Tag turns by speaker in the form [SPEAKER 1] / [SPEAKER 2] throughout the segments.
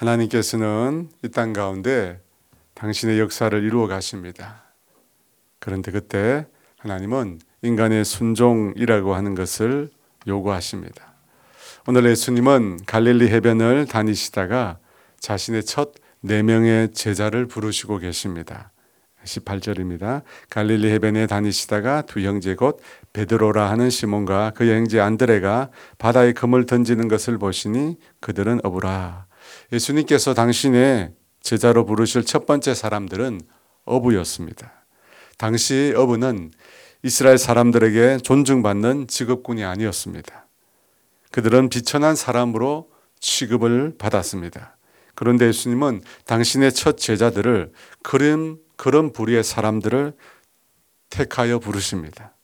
[SPEAKER 1] 하나님께서는 이 땅 가운데 당신의 역사를 이루어 가십니다. 그런데 그때 하나님은 인간의 순종이라고 하는 것을 요구하십니다. 오늘 예수님은 갈릴리 해변을 다니시다가 자신의 첫네 명의 제자를 부르시고 계십니다. 18절입니다. 갈릴리 해변에 다니시다가 두 형제 곧 베드로라 하는 시몬과 그 형제 안드레가 바다에 금을 던지는 것을 보시니 그들은 어부라. 예수님께서 당신의 제자로 부르실 첫 번째 사람들은 어부였습니다. 당시 어부는 이스라엘 사람들에게 존중받는 직업군이 아니었습니다. 그들은 비천한 사람으로 취급을 받았습니다. 그런데 예수님은 당신의 첫 제자들을 그런, 그런 부류의 사람들을 택하여 부르십니다.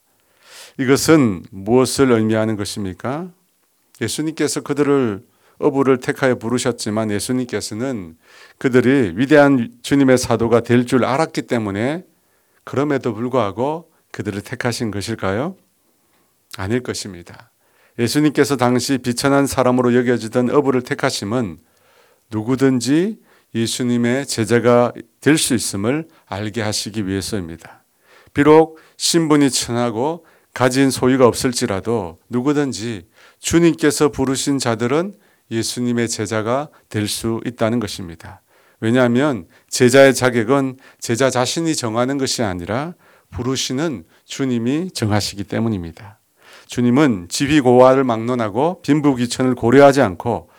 [SPEAKER 1] 이것은 무엇을 의미하는 것입니까? 예수님께서 그들을 어부를 택하여 부르셨지만 예수님께서는 그들이 위대한 주님의 사도가 될 줄 알았기 때문에 그럼에도 불구하고 그들을 택하신 것일까요? 아닐 것입니다. 예수님께서 당시 비천한 사람으로 여겨지던 어부를 택하심은 누구든지 예수님의 제자가 될 수 있음을 알게 하시기 위해서입니다. 비록 신분이 천하고 가진 소유가 없을지라도 누구든지 주님께서 부르신 자들은 예수님의 제자가 될 수 있다는 것입니다. 왜냐하면 제자의 자격은 제자 자신이 정하는 것이 아니라 부르시는 주님이 정하시기 때문입니다. 주님은 지휘고하를 막론하고 빈부귀천을 고려하지 않고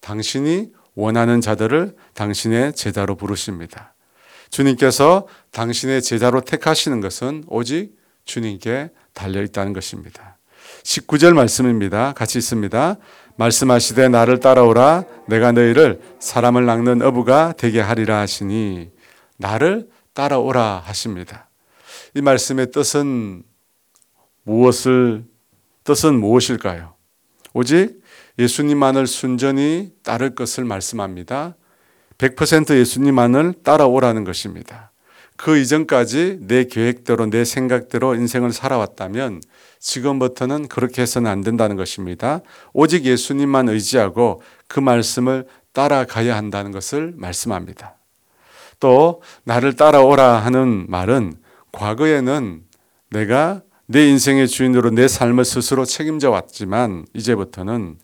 [SPEAKER 1] 당신이 원하는 자들을 당신의 제자로 부르십니다. 주님께서 당신의 제자로 택하시는 것은 오직 주님께 달려 있다는 것입니다. 19절 말씀입니다. 같이 있습니다. 말씀하시되 나를 따라오라 내가 너희를 사람을 낚는 어부가 되게 하리라 하시니 나를 따라오라 하십니다. 이 말씀의 뜻은 무엇을 뜻은 무엇일까요? 오직 예수님만을 순전히 따를 것을 말씀합니다. 100% 예수님만을 따라오라는 것입니다. 그 이전까지 내 계획대로 내 생각대로 인생을 살아왔다면 지금부터는 그렇게 해서는 안 된다는 것입니다. 오직 예수님만 의지하고 그 말씀을 따라가야 한다는 것을 말씀합니다. 또 나를 따라오라 하는 말은 과거에는 내가 내 인생의 주인으로 내 삶을 스스로 책임져 왔지만 이제부터는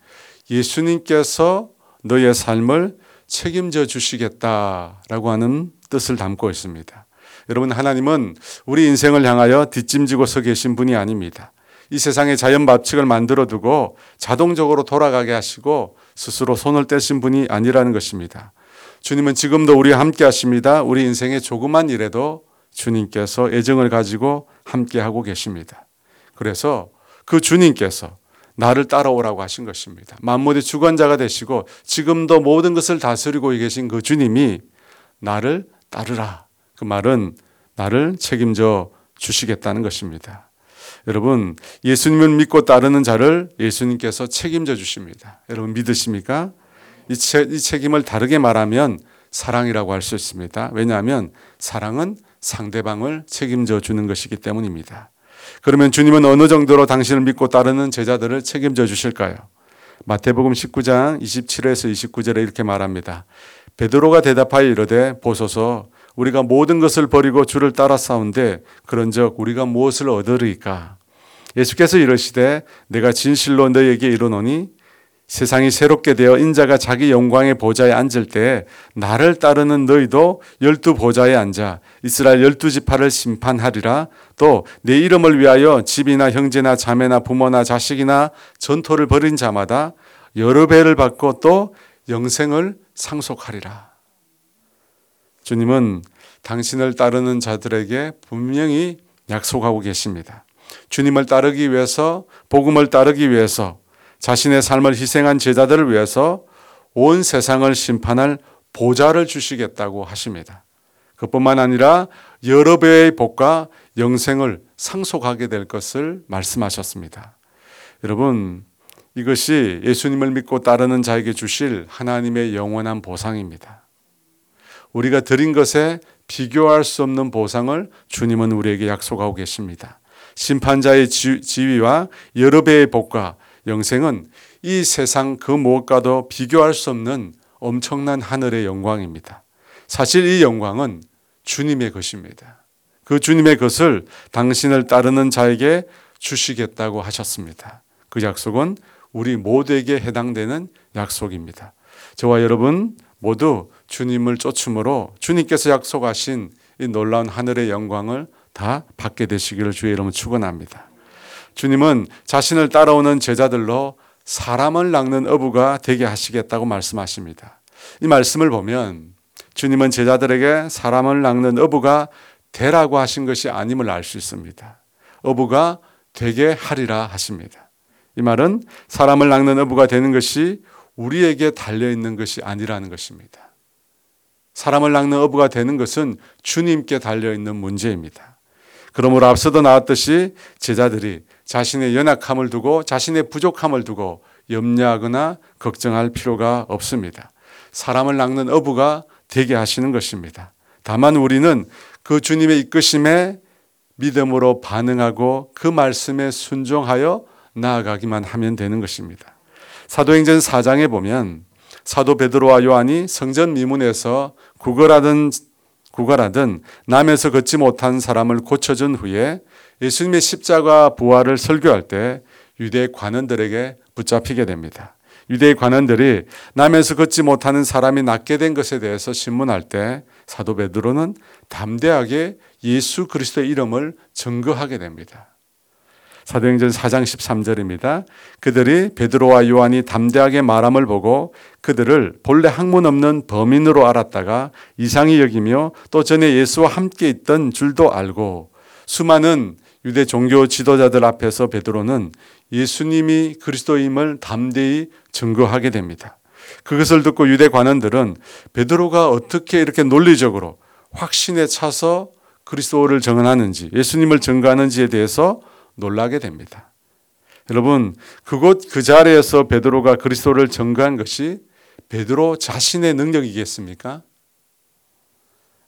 [SPEAKER 1] 예수님께서 너의 삶을 책임져 주시겠다라고 하는 뜻을 담고 있습니다. 여러분, 하나님은 우리 인생을 향하여 뒷짐지고 서 계신 분이 아닙니다. 이 세상에 자연 법칙을 만들어 두고 자동적으로 돌아가게 하시고 스스로 손을 떼신 분이 아니라는 것입니다. 주님은 지금도 우리와 함께 하십니다. 우리 인생의 조그만 일에도 주님께서 애정을 가지고 함께 하고 계십니다. 그래서 그 주님께서 나를 따라오라고 하신 것입니다. 만물의 주관자가 되시고 지금도 모든 것을 다스리고 계신 그 주님이 나를 따르라. 그 말은 나를 책임져 주시겠다는 것입니다. 여러분, 예수님을 믿고 따르는 자를 예수님께서 책임져 주십니다. 여러분 믿으십니까? 이, 체, 이 책임을 다르게 말하면 사랑이라고 할 수 있습니다. 왜냐하면 사랑은 상대방을 책임져 주는 것이기 때문입니다. 그러면 주님은 어느 정도로 당신을 믿고 따르는 제자들을 책임져 주실까요? 마태복음 19장 27에서 29절에 이렇게 말합니다. 베드로가 대답하여 이르되 보소서 우리가 모든 것을 버리고 주를 따라 싸운데 그런즉 우리가 무엇을 얻으리까? 예수께서 이르시되 내가 진실로 너에게 이르노니 세상이 새롭게 되어 인자가 자기 영광의 보좌에 앉을 때 나를 따르는 너희도 열두 보좌에 앉아 이스라엘 열두 지파를 심판하리라 또 내 이름을 위하여 집이나 형제나 자매나 부모나 자식이나 전토를 벌인 자마다 여러 배를 받고 또 영생을 상속하리라. 주님은 당신을 따르는 자들에게 분명히 약속하고 계십니다. 주님을 따르기 위해서 복음을 따르기 위해서 자신의 삶을 희생한 제자들을 위해서 온 세상을 심판할 보좌를 주시겠다고 하십니다. 그뿐만 아니라 여러 배의 복과 영생을 상속하게 될 것을 말씀하셨습니다. 여러분, 이것이 예수님을 믿고 따르는 자에게 주실 하나님의 영원한 보상입니다. 우리가 드린 것에 비교할 수 없는 보상을 주님은 우리에게 약속하고 계십니다. 심판자의 지위와 여러 배의 복과 영생은 이 세상 그 무엇과도 비교할 수 없는 엄청난 하늘의 영광입니다. 사실 이 영광은 주님의 것입니다. 그 주님의 것을 당신을 따르는 자에게 주시겠다고 하셨습니다. 그 약속은 우리 모두에게 해당되는 약속입니다. 저와 여러분 모두 주님을 쫓음으로 주님께서 약속하신 이 놀라운 하늘의 영광을 다 받게 되시기를 주의 이름으로 축원합니다. 주님은 자신을 따라오는 제자들로 사람을 낚는 어부가 되게 하시겠다고 말씀하십니다. 이 말씀을 보면 주님은 제자들에게 사람을 낚는 어부가 되라고 하신 것이 아님을 알 수 있습니다. 어부가 되게 하리라 하십니다. 이 말은 사람을 낚는 어부가 되는 것이 우리에게 달려 있는 것이 아니라는 것입니다. 사람을 낚는 어부가 되는 것은 주님께 달려 있는 문제입니다. 그러므로 앞서도 나왔듯이 제자들이 자신의 연약함을 두고 자신의 부족함을 두고 염려하거나 걱정할 필요가 없습니다. 사람을 낚는 어부가 되게 하시는 것입니다. 다만 우리는 그 주님의 이끄심에 믿음으로 반응하고 그 말씀에 순종하여 나아가기만 하면 되는 것입니다. 사도행전 4장에 보면 사도 베드로와 요한이 성전 미문에서 구걸하던 구걸하던 남에서 걷지 못한 사람을 고쳐준 후에 예수님의 십자가 부활을 설교할 때 유대 관원들에게 붙잡히게 됩니다. 유대 관원들이 남에서 걷지 못하는 사람이 낫게 된 것에 대해서 신문할 때 사도 베드로는 담대하게 예수 그리스도의 이름을 증거하게 됩니다. 사도행전 4장 13절입니다. 그들이 베드로와 요한이 담대하게 말함을 보고 그들을 본래 학문 없는 범인으로 알았다가 이상히 여기며 또 전에 예수와 함께 있던 줄도 알고 수많은 유대 종교 지도자들 앞에서 베드로는 예수님이 그리스도임을 담대히 증거하게 됩니다. 그것을 듣고 유대 관원들은 베드로가 어떻게 이렇게 논리적으로 확신에 차서 그리스도를 증언하는지 예수님을 증거하는지에 대해서 놀라게 됩니다. 여러분, 그곳 그 자리에서 베드로가 그리스도를 증거한 것이 베드로 자신의 능력이겠습니까?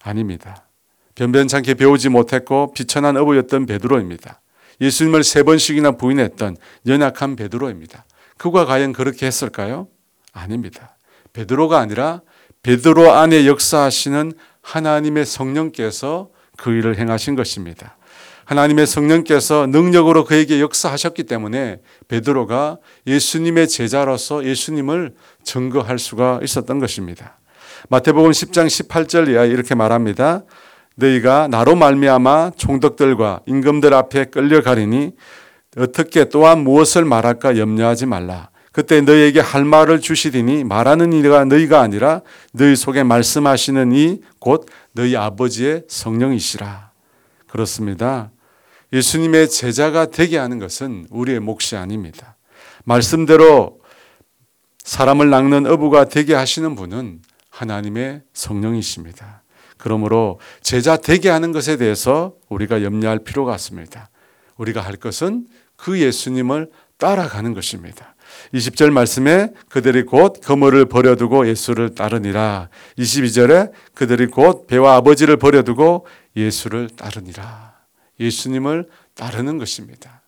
[SPEAKER 1] 아닙니다. 변변찮게 배우지 못했고 비천한 어부였던 베드로입니다. 예수님을 세 번씩이나 부인했던 연약한 베드로입니다. 그가 과연 그렇게 했을까요? 아닙니다. 베드로가 아니라 베드로 안에 역사하시는 하나님의 성령께서 그 일을 행하신 것입니다. 하나님의 성령께서 능력으로 그에게 역사하셨기 때문에 베드로가 예수님의 제자로서 예수님을 증거할 수가 있었던 것입니다. 마태복음 10장 18절 이하 이렇게 말합니다. 너희가 나로 말미암아 총독들과 임금들 앞에 끌려가리니 어떻게 또한 무엇을 말할까 염려하지 말라. 그때 너희에게 할 말을 주시리니 말하는 이가 너희가 아니라 너희 속에 말씀하시는 이 곧 너희 아버지의 성령이시라. 그렇습니다. 예수님의 제자가 되게 하는 것은 우리의 몫이 아닙니다. 말씀대로 사람을 낚는 어부가 되게 하시는 분은 하나님의 성령이십니다. 그러므로 제자 되게 하는 것에 대해서 우리가 염려할 필요가 없습니다. 우리가 할 것은 그 예수님을 따라가는 것입니다. 20절 말씀에 그들이 곧 그물을 버려두고 예수를 따르니라. 22절에 그들이 곧 배와 아버지를 버려두고 예수를 따르니라. 예수님을 따르는 것입니다.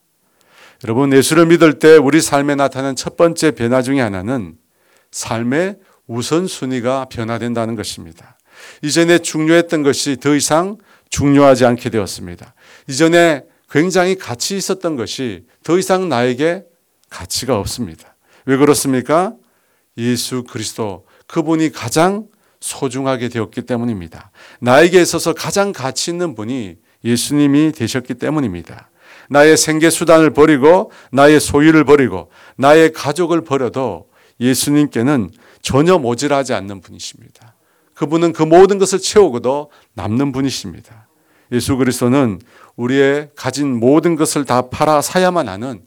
[SPEAKER 1] 여러분, 예수를 믿을 때 우리 삶에 나타나는 첫 번째 변화 중의 하나는 삶의 우선순위가 변화된다는 것입니다. 이전에 중요했던 것이 더 이상 중요하지 않게 되었습니다. 이전에 굉장히 가치 있었던 것이 더 이상 나에게 가치가 없습니다. 왜 그렇습니까? 예수 그리스도 그분이 가장 소중하게 되었기 때문입니다. 나에게 있어서 가장 가치 있는 분이 예수님이 되셨기 때문입니다. 나의 생계 수단을 버리고 나의 소유를 버리고 나의 가족을 버려도 예수님께는 전혀 모질하지 않는 분이십니다. 그분은 그 모든 것을 채우고도 남는 분이십니다. 예수 그리스도는 우리의 가진 모든 것을 다 팔아 사야만 하는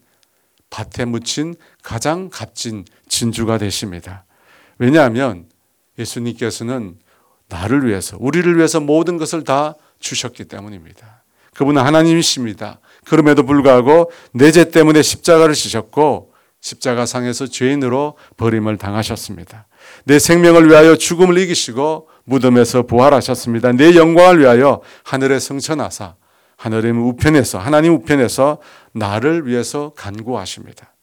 [SPEAKER 1] 밭에 묻힌 가장 값진 진주가 되십니다. 왜냐하면 예수님께서는 나를 위해서, 우리를 위해서 모든 것을 다 주셨기 때문입니다. 그분은 하나님이십니다. 그럼에도 불구하고 내 죄 때문에 십자가를 지셨고 십자가 상에서 죄인으로 버림을 당하셨습니다. 내 생명을 위하여 죽음을 이기시고 무덤에서 부활하셨습니다. 내 영광을 위하여 하늘에 성천하사 하늘의 우편에서 하나님 우편에서 나를 위해서 간구하십니다.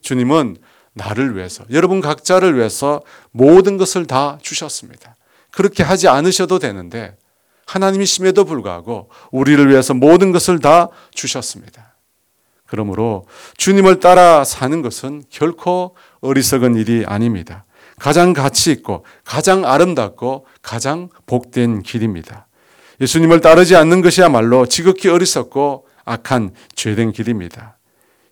[SPEAKER 1] 주님은 나를 위해서, 여러분 각자를 위해서 모든 것을 다 주셨습니다. 그렇게 하지 않으셔도 되는데 하나님이심에도 불구하고 우리를 위해서 모든 것을 다 주셨습니다. 그러므로 주님을 따라 사는 것은 결코 어리석은 일이 아닙니다. 가장 가치 있고 가장 아름답고 가장 복된 길입니다. 예수님을 따르지 않는 것이야말로 지극히 어리석고 악한 죄된 길입니다.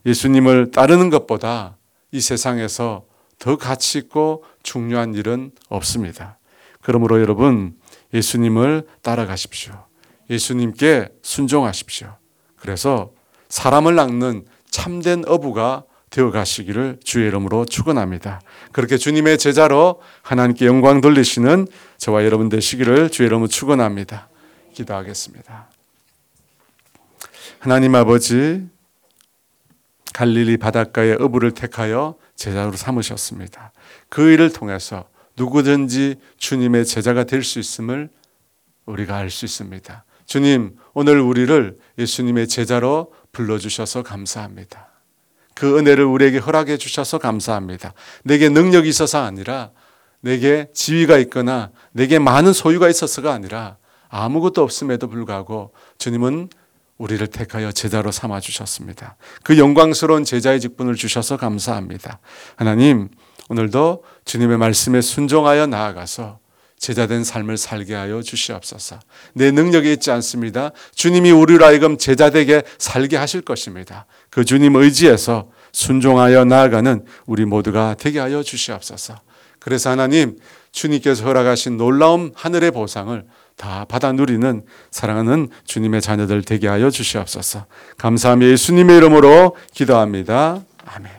[SPEAKER 1] 예수님을 따르는 것보다 이 세상에서 더 가치 있고 중요한 일은 없습니다. 그러므로 여러분 예수님을 따라가십시오. 예수님께 순종하십시오. 그래서 사람을 낚는 참된 어부가 되어 가시기를 주의 이름으로 축원합니다. 그렇게 주님의 제자로 하나님께 영광 돌리시는 저와 여러분 되시기를 주의 이름으로 축원합니다. 기도하겠습니다. 하나님 아버지 갈릴리 바닷가의 어부를 택하여 제자로 삼으셨습니다. 그 일을 통해서 누구든지 주님의 제자가 될 수 있음을 우리가 알 수 있습니다. 주님, 오늘 우리를 예수님의 제자로 불러주셔서 감사합니다. 그 은혜를 우리에게 허락해 주셔서 감사합니다. 내게 능력이 있어서 아니라 내게 지위가 있거나 내게 많은 소유가 있어서가 아니라 아무것도 없음에도 불구하고 주님은 우리를 택하여 제자로 삼아 주셨습니다. 그 영광스러운 제자의 직분을 주셔서 감사합니다. 하나님, 오늘도 주님의 말씀에 순종하여 나아가서 제자된 삶을 살게 하여 주시옵소서. 내 능력이 있지 않습니다. 주님이 우리를 하여금 제자되게 살게 하실 것입니다. 그 주님 의지에서 순종하여 나아가는 우리 모두가 되게 하여 주시옵소서. 그래서 하나님, 주님께서 허락하신 놀라운 하늘의 보상을 다 받아 누리는 사랑하는 주님의 자녀들 되게 하여 주시옵소서. 감사하며 예수님의 이름으로 기도합니다. 아멘.